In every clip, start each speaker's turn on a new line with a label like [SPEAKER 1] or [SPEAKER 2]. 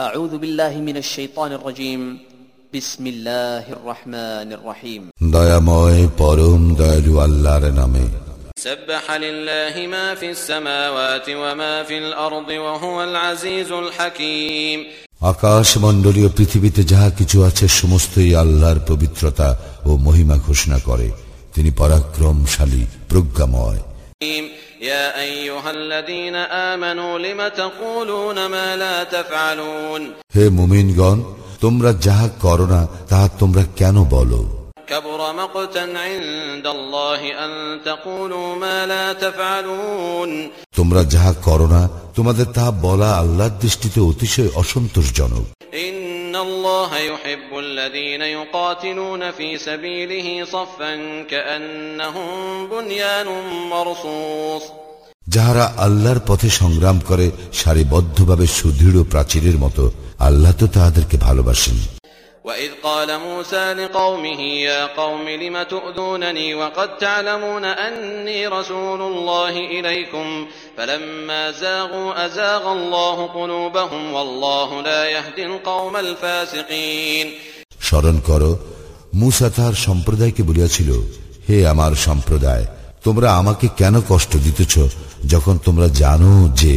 [SPEAKER 1] দয়াময়
[SPEAKER 2] পরম দয়ালু আল্লাহর নামে আকাশ মন্ডলীয় পৃথিবীতে যাহা কিছু আছে সমস্তই আল্লাহর পবিত্রতা ও মহিমা ঘোষণা করে তিনি পরাক্রমশালী প্রজ্ঞাময়
[SPEAKER 1] يا أيها الذين آمنوا لم تقولون ما لا تفعلون
[SPEAKER 2] হে মুমিনগণ তোমরা যাহা করো না তাহা তোমরা কেন বলো
[SPEAKER 1] كبر مقتا عند الله أن تقولوا ما لا تفعلون
[SPEAKER 2] তোমরা যাহা করো না তোমাদের তাহা বলা আল্লাহর দৃষ্টিতে অতিশয় অসন্তোষজনক
[SPEAKER 1] الله يحب الذين يقاتلون في سبيله صفا
[SPEAKER 2] بنيان مرصوص যাহারা আল্লাহর পথে সংগ্রাম করে সারিবদ্ধভাবে সুদৃঢ় প্রাচীরের মতো আল্লাহ তো তাহাদেরকে ভালোবাসেন
[SPEAKER 1] وإذ قال موسى لقومه يا قوم لم تؤذونني وقد تعلمون أني رسول الله إليكم فلما زاغوا أزاغ الله قلوبهم والله لا يهدي القوم الفاسقين
[SPEAKER 2] স্মরণ করো মুসা তাহার সম্প্রদায়কে বলিয়াছিল হে আমার সম্প্রদায় তোমরা আমাকে কেন কষ্ট দিতেছ যখন তোমরা জানো যে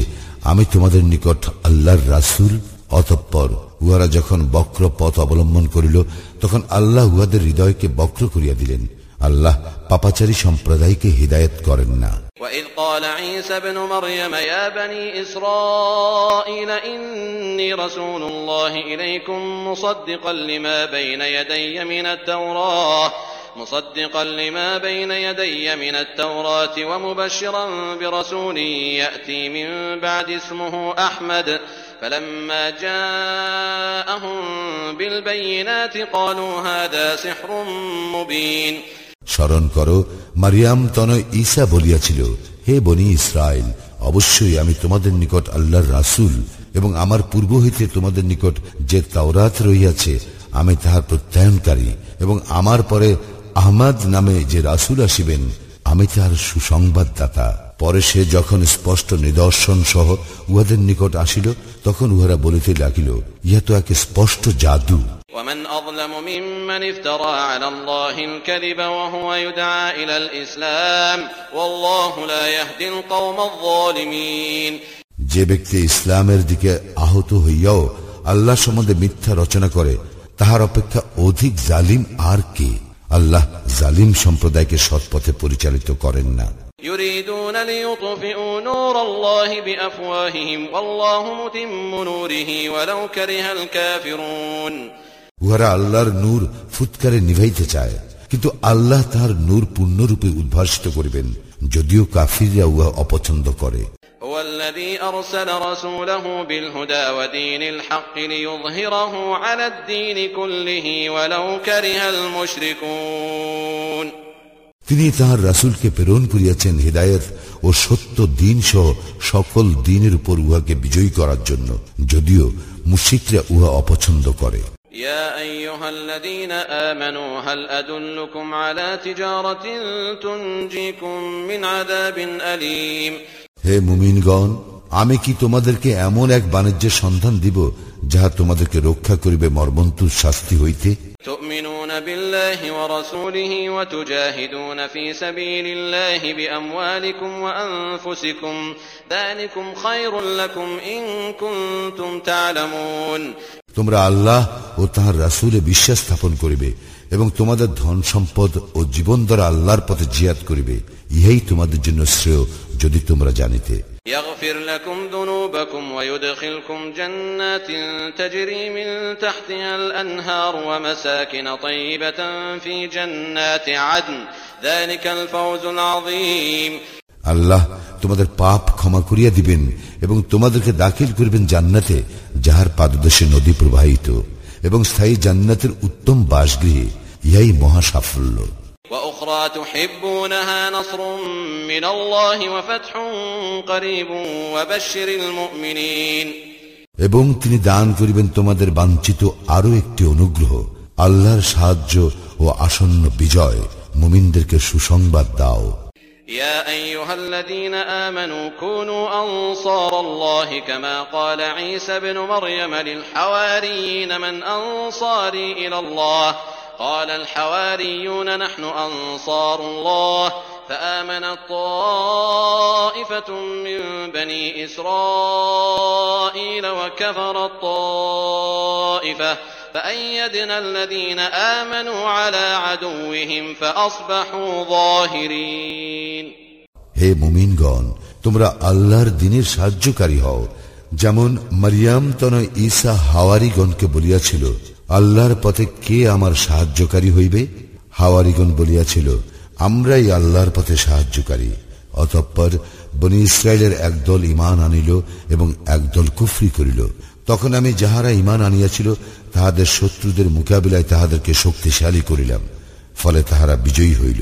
[SPEAKER 2] আমি তোমাদের নিকট আল্লাহর রাসুল অতঃপর উহারা যখন বক্র পথ অবলম্বন করিল তখন আল্লাহ উহাদের হৃদয়কে বক্র করিয়া দিলেন আল্লাহ পাপাচারী সম্প্রদায়কে হৃদায়ত করেন না
[SPEAKER 1] وَإِذْ قَالَ عِيسَى ابْنُ مَرْيَمَ يَا بَنِي إِسْرَائِيلَ إِنِّي رَسُولُ اللَّهِ إِلَيْكُمْ مُصَدِّقًا لما بَيْنَ يَدَيَّ مِنَ التَّوْرَاةِ مصدقا لما بين يدي من التوراة ومبشرا برسول يأتي من بعد اسمه أحمد فلما جاءهم بالبينات قالوا هذا سحر
[SPEAKER 2] مبين স্মরণ করো মারিয়াম তনয় ঈসা বলিয়াছিল হে বনি ইসরায়েল অবশ্যই আমি তোমাদের নিকট আল্লাহর রাসূল এবং আমার পূর্ব হইতে তোমাদের নিকট যে তাওরাত রহিয়াছে আমি তাহার প্রত্যয়নকারী এবং আমার পরে আহমাদ নামে যে রাসুল আসিবেন আমি তার সুসংবাদদাতা পরে সে যখন স্পষ্ট নিদর্শন সহ উহাদের নিকট আসিল তখন উহারা বলিতে লাগিল ইহা তো এক স্পষ্ট জাদু যে ব্যক্তি ইসলামের দিকে আহত হইয়াও আল্লাহ সম্বন্ধে মিথ্যা রচনা করে তাহার অপেক্ষা অধিক জালিম আর কে আল্লাহ জালিম সম্প্রদায়কে সৎপথে পরিচালিত করেন না উহারা আল্লাহর নূর ফুৎকারে নিভাইতে চায় কিন্তু আল্লাহ তাহার নূর পূর্ণরূপে উদ্ভাসিত করিবেন যদিও কাফিররা উহা অপছন্দ করে
[SPEAKER 1] الَّذِي أَرْسَلَ رَسُولَهُ بِالْهُدَىٰ وَدِينِ الْحَقِّ لِيُظْهِرَهُ عَلَى الدِّينِ كُلِّهِ وَلَوْ كَرِهَ الْمُشْرِكُونَ
[SPEAKER 2] তিনি তাঁর রাসুলকে প্রেরণ করিয়াছেন হৃদায়ত ও সত্য দিন সহ সকল দিনের উপর উহাকে বিজয়ী করার জন্য যদিও মুশিকরা উহা অপছন্দ করে
[SPEAKER 1] يا أيها الذين آمنوا هل أدلكم على تجارة تنجيكم من عذاب أليم
[SPEAKER 2] হে মুমিনগণ আমি কি তোমাদেরকে এমন এক বাণিজ্যের সন্ধান দিব যাহা তোমাদেরকে রক্ষা করিবে মর্মন্তুর শাস্তি হইতে
[SPEAKER 1] تؤمنون بالله ورسوله وتجاهدون في سبيل الله بأموالكم وأنفسكم ذلكم خير لكم إن كنتم تعلمون
[SPEAKER 2] তোমরা আল্লাহ ও তাহার রাসূলে বিশ্বাস স্থাপন করিবে এবং তোমাদের ধন সম্পদ ও জীবন দ্বারা আল্লাহর পথে জিয়াদ করিবে ইহাই তোমাদের জন্য শ্রেয় যদি তোমরা জানিতে আল্লাহ তোমাদের পাপ ক্ষমা করিয়া দিবেন এবং তোমাদেরকে দাখিল করিবেন জান্নাতে যাহার পাদদেশে নদী প্রবাহিত এবং স্থায়ী জান্নাতের উত্তম বাসগৃহে ইহাই মহা সাফল্য
[SPEAKER 1] وأخرى تحبونها نصر من الله وفتح قريب وبشر المؤمنين
[SPEAKER 2] এবং তিনি দান করিবেন তোমাদের বাঞ্ছিত আরো একটি অনুগ্রহ আল্লাহর সাহায্য ও আসন্ন বিজয় মুমিনদেরকে সুসংবাদ দাও
[SPEAKER 1] يا أيها الذين آمنوا كونوا أنصار الله كما قال عيسى بن مريم للحواريين من أنصاري إلى الله ؟ قال الحواريون نحن أنصار الله فآمن الطائفة من بني إسرائيل وكفر الطائفة فأيدنا الذين آمنوا على عدوهم فأصبحوا ظاهرين
[SPEAKER 2] هي مومين হে মুমিনগণ তোমরা আল্লাহর দিনের সাহায্যকারী হও যেমন মারিয়াম তনয় ঈসা হাওয়ারিগণকে বলিয়াছিল আল্লাহর পথে কে আমার সাহায্যকারী হইবে হাওয়ারিগণ বলিয়াছিল আমরাই আল্লাহর পথে সাহায্যকারী অতঃপর বনি ইসরায়েলের একদল ইমান আনিল এবং একদল কুফরি করিল তখন আমি যাহারা ইমান আনিয়াছিল তাহাদের শত্রুদের মোকাবিলায় তাহাদেরকে শক্তিশালী করিলাম ফলে তাহারা বিজয়ী হইল